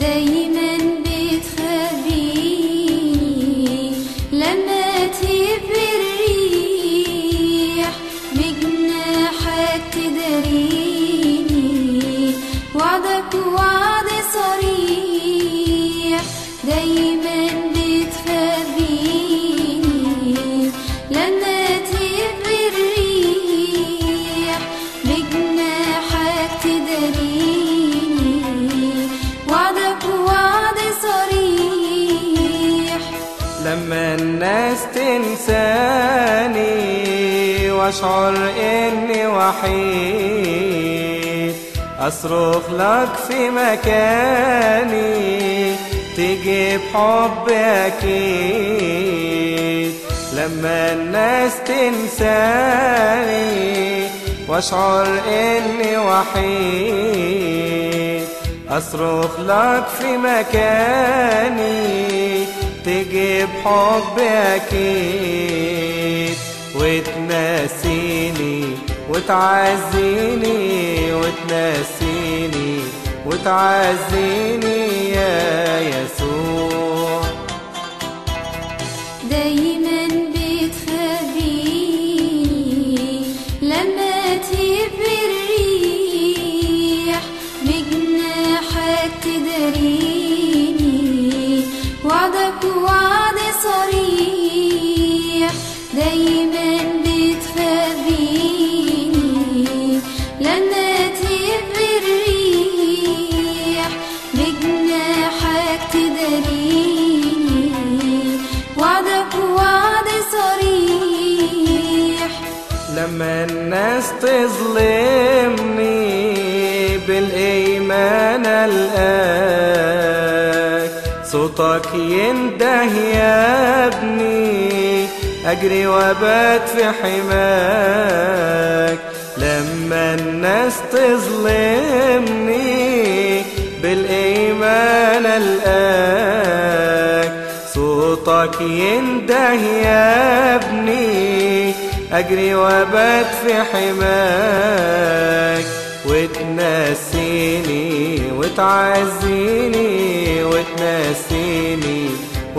دايما بتخبيه لما تهب الريح بجناحك تداريني وعدك وعد صريح دايما بتخبيني لما ما الناس تنساني وأشعر إني وحيد. أصرخ لك في مكاني تجيب حب أكيد. لما الناس تنساني وأشعر إني وحيد. أصرخ لك في مكاني تجيب حب أكيد وتنسيني وتعزيني وتنسيني وتعزيني يا يسوع. لما الناس تظلمني بالإيمان ألقاك صوتك ينده يا ابني. أجري وبات في حماك. لما الناس تظلمني بالإيمان ألقاك. صوتك ينده يا ابني. أجري وبات في حماك. وتنسيني وتعزيني وتنسيني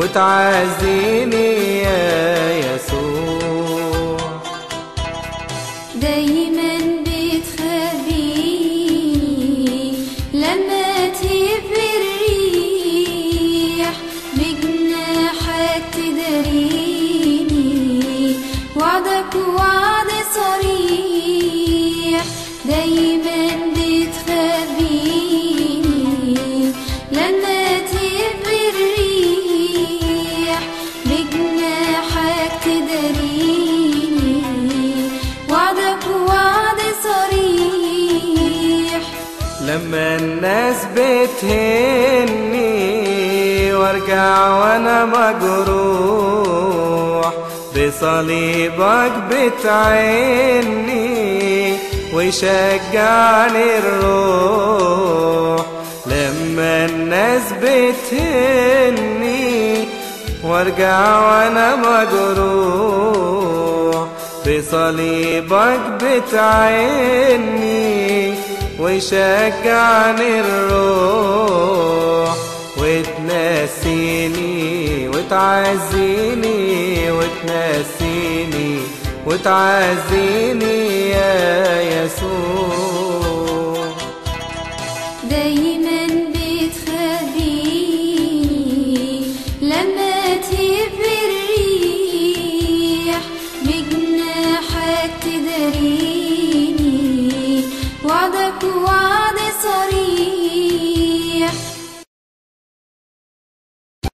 وتعزيني يا يسوع. لما الناس بتهني وارجع وأنا مجروح بصليبك بتعني ويشجعني الروح. لما الناس بتهني وارجع وأنا مجروح بصليبك بتعني ويشجعني الروح وتنسيني وتعزيني وتنسيني وتعزيني يا يسوع.